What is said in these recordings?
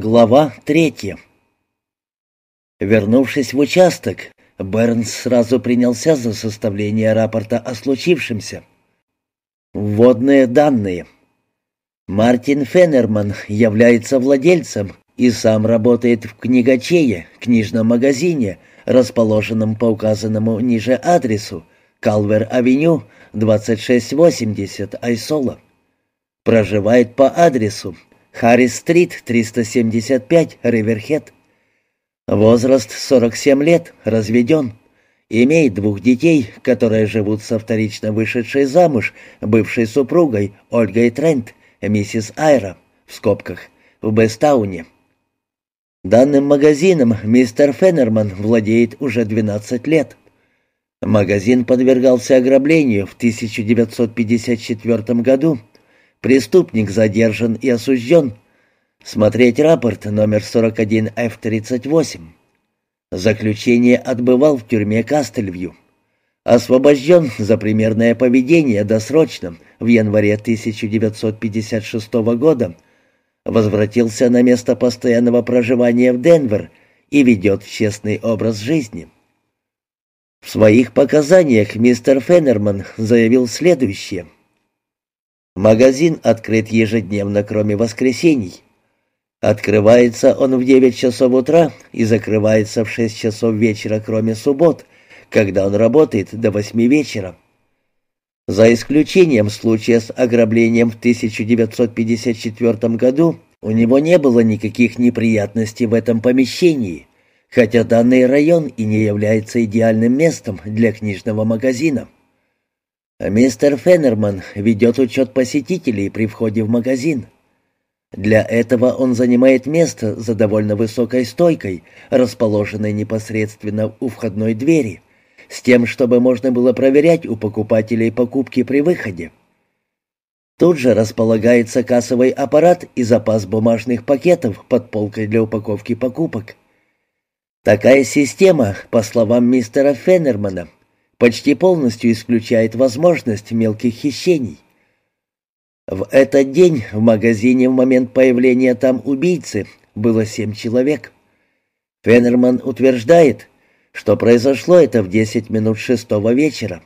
Глава третья. Вернувшись в участок, Бернс сразу принялся за составление рапорта о случившемся. Вводные данные. Мартин Феннерман является владельцем и сам работает в книгачее, книжном магазине, расположенном по указанному ниже адресу, Калвер-авеню, 2680, Айсола. Проживает по адресу Харрис-стрит, 375, Риверхед. Возраст 47 лет, разведен. Имеет двух детей, которые живут со вторично вышедшей замуж бывшей супругой Ольгой Трент, миссис Айра, в скобках, в Бестауне. Данным магазином мистер Феннерман владеет уже 12 лет. Магазин подвергался ограблению в 1954 году Преступник задержан и осужден. Смотреть рапорт номер 41F38. Заключение отбывал в тюрьме Кастельвью. Освобожден за примерное поведение досрочно в январе 1956 года. Возвратился на место постоянного проживания в Денвер и ведет честный образ жизни. В своих показаниях мистер Феннерман заявил следующее – Магазин открыт ежедневно, кроме воскресений. Открывается он в 9 часов утра и закрывается в 6 часов вечера, кроме суббот, когда он работает до 8 вечера. За исключением случая с ограблением в 1954 году, у него не было никаких неприятностей в этом помещении, хотя данный район и не является идеальным местом для книжного магазина. Мистер Феннерман ведет учет посетителей при входе в магазин. Для этого он занимает место за довольно высокой стойкой, расположенной непосредственно у входной двери, с тем, чтобы можно было проверять у покупателей покупки при выходе. Тут же располагается кассовый аппарат и запас бумажных пакетов под полкой для упаковки покупок. Такая система, по словам мистера Феннермана, почти полностью исключает возможность мелких хищений. В этот день в магазине в момент появления там убийцы было семь человек. Феннерман утверждает, что произошло это в десять минут шестого вечера.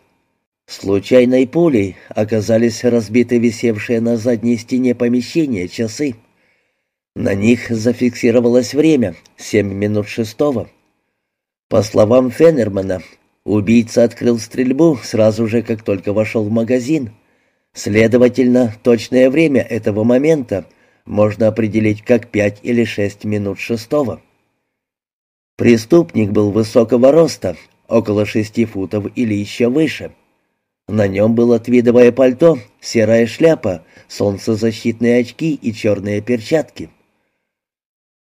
Случайной пулей оказались разбиты висевшие на задней стене помещения часы. На них зафиксировалось время — семь минут шестого. По словам Феннермана, Убийца открыл стрельбу сразу же, как только вошел в магазин. Следовательно, точное время этого момента можно определить как пять или шесть минут шестого. Преступник был высокого роста, около шести футов или еще выше. На нем было твидовое пальто, серая шляпа, солнцезащитные очки и черные перчатки.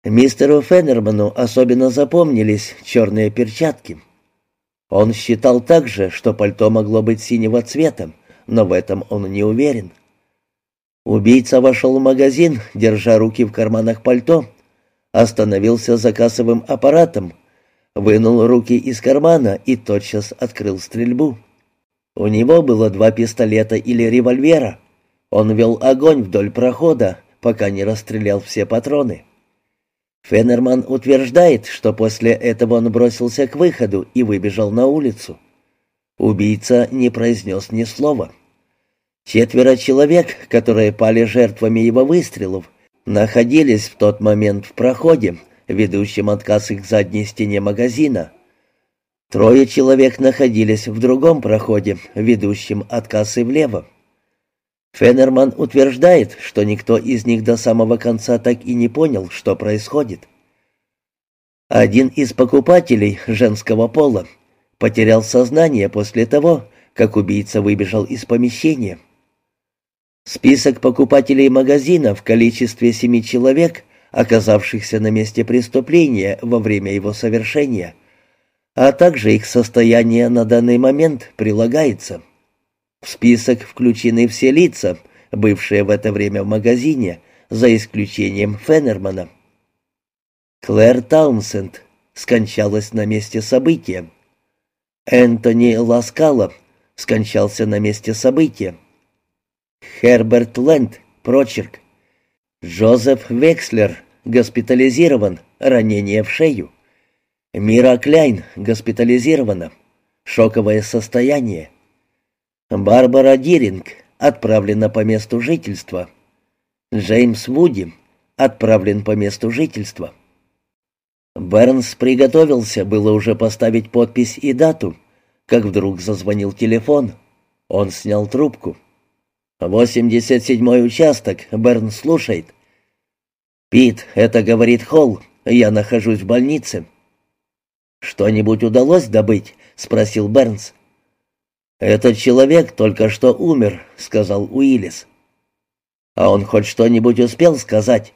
Мистеру Феннерману особенно запомнились черные перчатки — он считал также, что пальто могло быть синего цвета, но в этом он не уверен. Убийца вошел в магазин, держа руки в карманах пальто, остановился за кассовым аппаратом, вынул руки из кармана и тотчас открыл стрельбу. У него было два пистолета или револьвера. Он вел огонь вдоль прохода, пока не расстрелял все патроны. Феннерман утверждает, что после этого он бросился к выходу и выбежал на улицу. Убийца не произнес ни слова. Четверо человек, которые пали жертвами его выстрелов, находились в тот момент в проходе, ведущем от кассы к задней стене магазина. Трое человек находились в другом проходе, ведущем от кассы влево. Феннерман утверждает, что никто из них до самого конца так и не понял, что происходит. Один из покупателей женского пола потерял сознание после того, как убийца выбежал из помещения. Список покупателей магазина в количестве семи человек, оказавшихся на месте преступления во время его совершения, а также их состояние на данный момент прилагается. В список включены все лица, бывшие в это время в магазине, за исключением Феннермана. Клэр Таунсенд скончалась на месте события. Энтони Ласкало скончался на месте события. Херберт Лэнд, прочерк. Джозеф Векслер, госпитализирован, ранение в шею. Мира Кляйн госпитализирована, шоковое состояние. Барбара Диринг отправлена по месту жительства. Джеймс Вуди отправлен по месту жительства. Бернс приготовился было уже поставить подпись и дату, как вдруг зазвонил телефон. Он снял трубку. «Восемьдесят седьмой участок, Берн слушает». «Пит, это говорит Холл, я нахожусь в больнице». «Что-нибудь удалось добыть?» — спросил Бернс. «Этот человек только что умер», — сказал Уиллис. «А он хоть что-нибудь успел сказать?»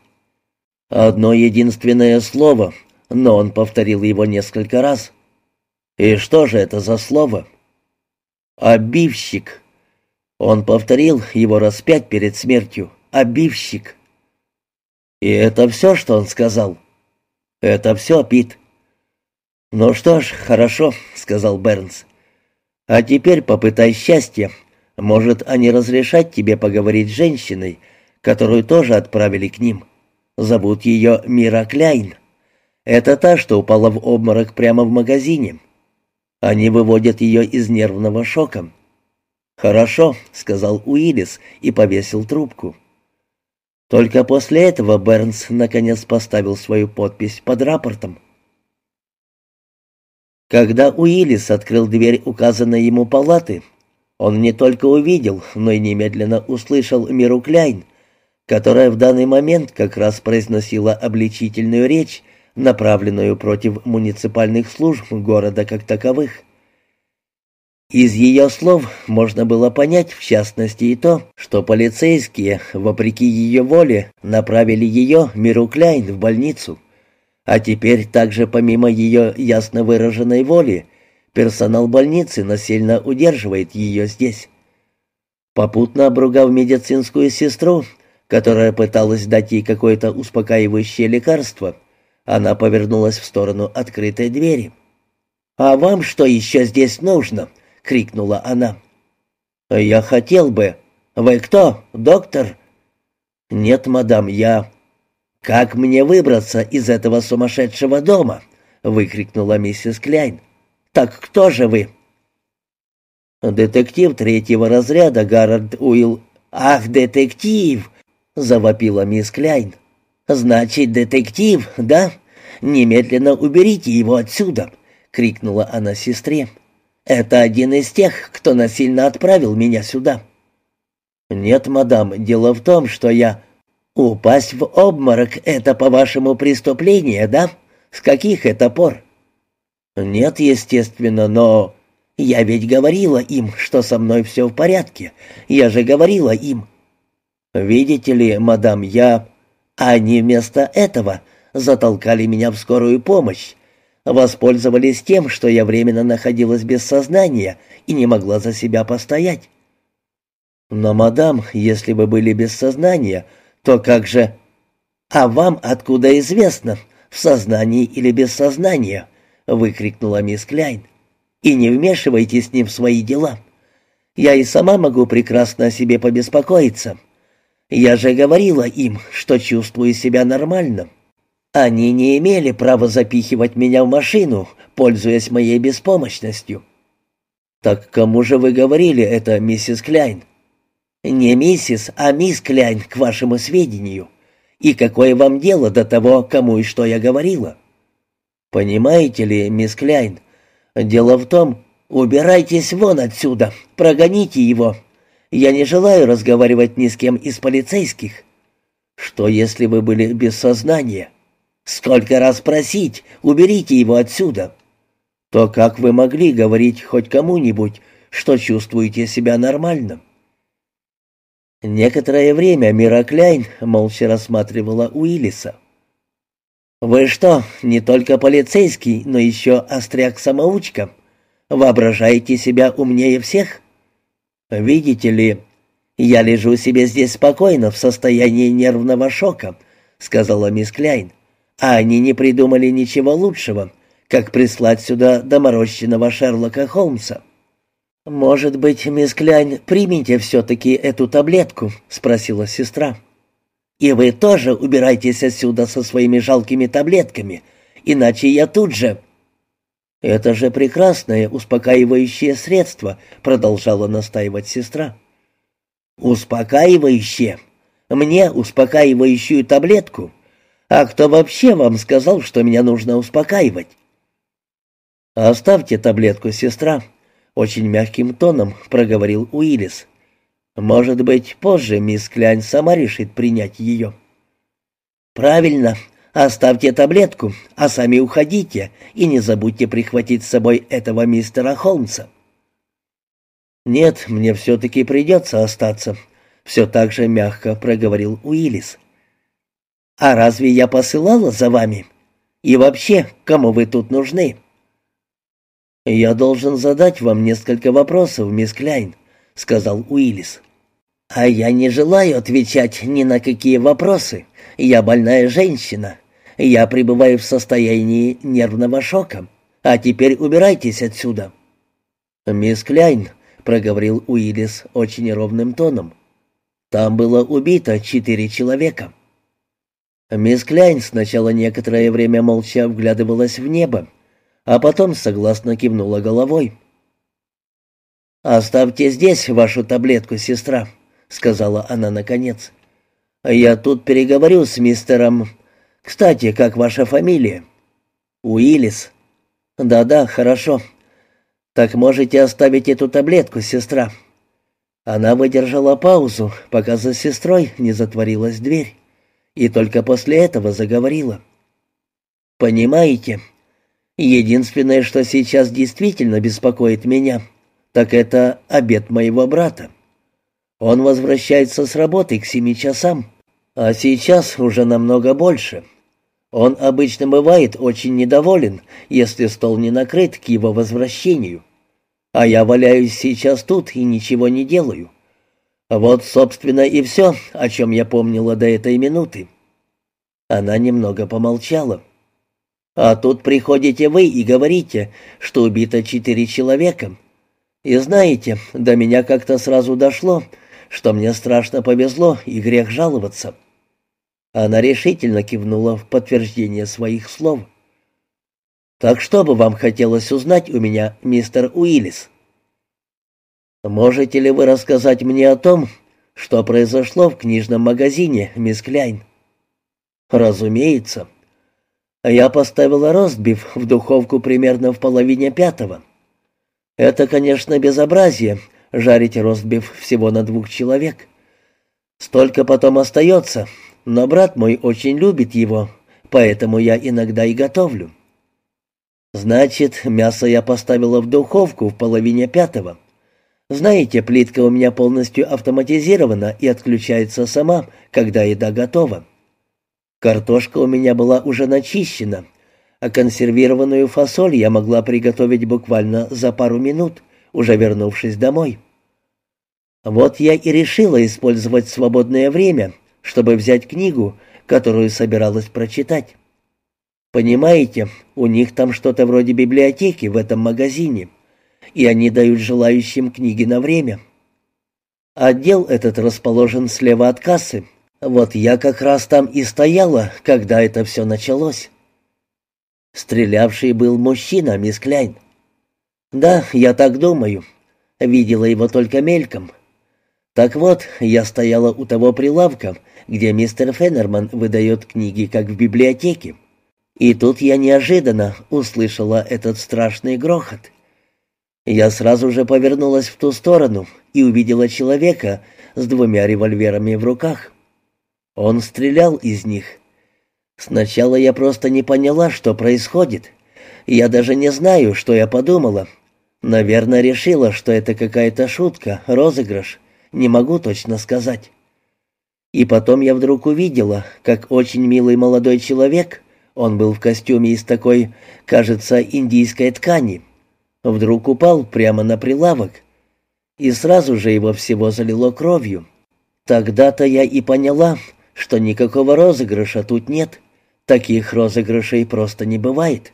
«Одно единственное слово, но он повторил его несколько раз». «И что же это за слово?» «Обивщик». Он повторил его раз пять перед смертью. «Обивщик». «И это все, что он сказал?» «Это все, Пит». «Ну что ж, хорошо», — сказал Бернс. «А теперь попытай счастья. Может, они разрешат тебе поговорить с женщиной, которую тоже отправили к ним. Зовут ее Мира Кляйн. Это та, что упала в обморок прямо в магазине. Они выводят ее из нервного шока». «Хорошо», — сказал Уиллис и повесил трубку. Только после этого Бернс наконец поставил свою подпись под рапортом. Когда Уиллис открыл дверь указанной ему палаты, он не только увидел, но и немедленно услышал Миру Кляйн, которая в данный момент как раз произносила обличительную речь, направленную против муниципальных служб города как таковых. Из ее слов можно было понять, в частности, и то, что полицейские, вопреки ее воле, направили ее, Миру Кляйн, в больницу. А теперь также, помимо ее ясно выраженной воли, персонал больницы насильно удерживает ее здесь. Попутно обругав медицинскую сестру, которая пыталась дать ей какое-то успокаивающее лекарство, она повернулась в сторону открытой двери. «А вам что еще здесь нужно?» — крикнула она. «Я хотел бы. Вы кто, доктор?» «Нет, мадам, я...» «Как мне выбраться из этого сумасшедшего дома?» — выкрикнула миссис Кляйн. «Так кто же вы?» «Детектив третьего разряда Гарольд Уилл». «Ах, детектив!» — завопила мисс Кляйн. «Значит, детектив, да? Немедленно уберите его отсюда!» — крикнула она сестре. Это один из тех, кто насильно отправил меня сюда». «Нет, мадам, дело в том, что я...» «Упасть в обморок — это, по-вашему, преступление, да? С каких это пор?» «Нет, естественно, но...» «Я ведь говорила им, что со мной все в порядке. Я же говорила им». «Видите ли, мадам, я...» «Они вместо этого затолкали меня в скорую помощь, воспользовались тем, что я временно находилась без сознания и не могла за себя постоять. Но, мадам, если вы были без сознания, то как же... А вам откуда известно, в сознании или без сознания? Выкрикнула мисс Кляйн. И не вмешивайтесь с ним в свои дела. Я и сама могу прекрасно о себе побеспокоиться. Я же говорила им, что чувствую себя нормально. Они не имели права запихивать меня в машину, пользуясь моей беспомощностью. Так кому же вы говорили это, миссис Кляйн? Не миссис, а мисс Кляйн, к вашему сведению. И какое вам дело до того, кому и что я говорила? Понимаете ли, мисс Кляйн, дело в том, убирайтесь вон отсюда, прогоните его. Я не желаю разговаривать ни с кем из полицейских. Что, если вы были без сознания? Сколько раз просить, уберите его отсюда. То как вы могли говорить хоть кому-нибудь, что чувствуете себя нормально? Некоторое время Мира Кляйн молча рассматривала Уиллиса. «Вы что, не только полицейский, но еще остряк-самоучка? Воображаете себя умнее всех? Видите ли, я лежу себе здесь спокойно в состоянии нервного шока», — сказала мисс Кляйн а они не придумали ничего лучшего, как прислать сюда доморощенного Шерлока Холмса. «Может быть, мисс Кляйн, примите все-таки эту таблетку?» — спросила сестра. И вы тоже убирайтесь отсюда со своими жалкими таблетками, иначе я тут же...» «Это же прекрасное успокаивающее средство», — продолжала настаивать сестра. «Успокаивающее? Мне успокаивающую таблетку? А кто вообще вам сказал, что меня нужно успокаивать?» «Оставьте таблетку, сестра», — очень мягким тоном проговорил Уиллис. «Может быть, позже мисс Клянь сама решит принять ее». «Правильно. Оставьте таблетку, а сами уходите, и не забудьте прихватить с собой этого мистера Холмса». «Нет, мне все-таки придется остаться», — все так же мягко проговорил Уиллис. «А разве я посылала за вами? И вообще, кому вы тут нужны?» «Я должен задать вам несколько вопросов, мисс Кляйн», — сказал Уиллис. «А я не желаю отвечать ни на какие вопросы. Я больная женщина. Я пребываю в состоянии нервного шока. А теперь убирайтесь отсюда». «Мисс Кляйн», — проговорил Уиллис очень ровным тоном, — «там было убито четыре человека». Мисс Кляйн сначала некоторое время молча вглядывалась в небо, а потом согласно кивнула головой. «Оставьте здесь вашу таблетку, сестра», — сказала она наконец. «Я тут переговорю с мистером... Кстати, как ваша фамилия?» «Уиллис». «Да-да, хорошо. Так можете оставить эту таблетку, сестра». Она выдержала паузу, пока за сестрой не затворилась дверь, и только после этого заговорила. «Понимаете, Единственное, что сейчас действительно беспокоит меня, так это обед моего брата. Он возвращается с работы к семи часам, а сейчас уже намного больше. Он обычно бывает очень недоволен, если стол не накрыт к его возвращению. А я валяюсь сейчас тут и ничего не делаю. Вот, собственно, и все, о чем я помнила до этой минуты. Она немного помолчала. — а тут приходите вы и говорите, что убито четыре человека. И знаете, до меня как-то сразу дошло, что мне страшно повезло и грех жаловаться». Она решительно кивнула в подтверждение своих слов. «Так что бы вам хотелось узнать у меня, мистер Уиллис?» «Можете ли вы рассказать мне о том, что произошло в книжном магазине, мисс Кляйн?» «Разумеется. Я поставила ростбиф в духовку примерно в половине пятого. Это, конечно, безобразие — жарить ростбиф всего на двух человек. Столько потом остается, но брат мой очень любит его, поэтому я иногда и готовлю. Значит, мясо я поставила в духовку в половине пятого. Знаете, плитка у меня полностью автоматизирована и отключается сама, когда еда готова. Картошка у меня была уже начищена, а консервированную фасоль я могла приготовить буквально за пару минут, уже вернувшись домой. Вот я и решила использовать свободное время, чтобы взять книгу, которую собиралась прочитать. Понимаете, у них там что-то вроде библиотеки в этом магазине, и они дают желающим книги на время. Отдел этот расположен слева от кассы, вот я как раз там и стояла, когда это все началось. Стрелявший был мужчина, мисс Кляйн. Да, я так думаю. Видела его только мельком. Так вот, я стояла у того прилавка, где мистер Феннерман выдает книги, как в библиотеке. И тут я неожиданно услышала этот страшный грохот. Я сразу же повернулась в ту сторону и увидела человека с двумя револьверами в руках. Он стрелял из них. Сначала я просто не поняла, что происходит. Я даже не знаю, что я подумала. Наверное, решила, что это какая-то шутка, розыгрыш. Не могу точно сказать. И потом я вдруг увидела, как очень милый молодой человек, он был в костюме из такой, кажется, индийской ткани, вдруг упал прямо на прилавок, и сразу же его всего залило кровью. Тогда-то я и поняла, что никакого розыгрыша тут нет. Таких розыгрышей просто не бывает.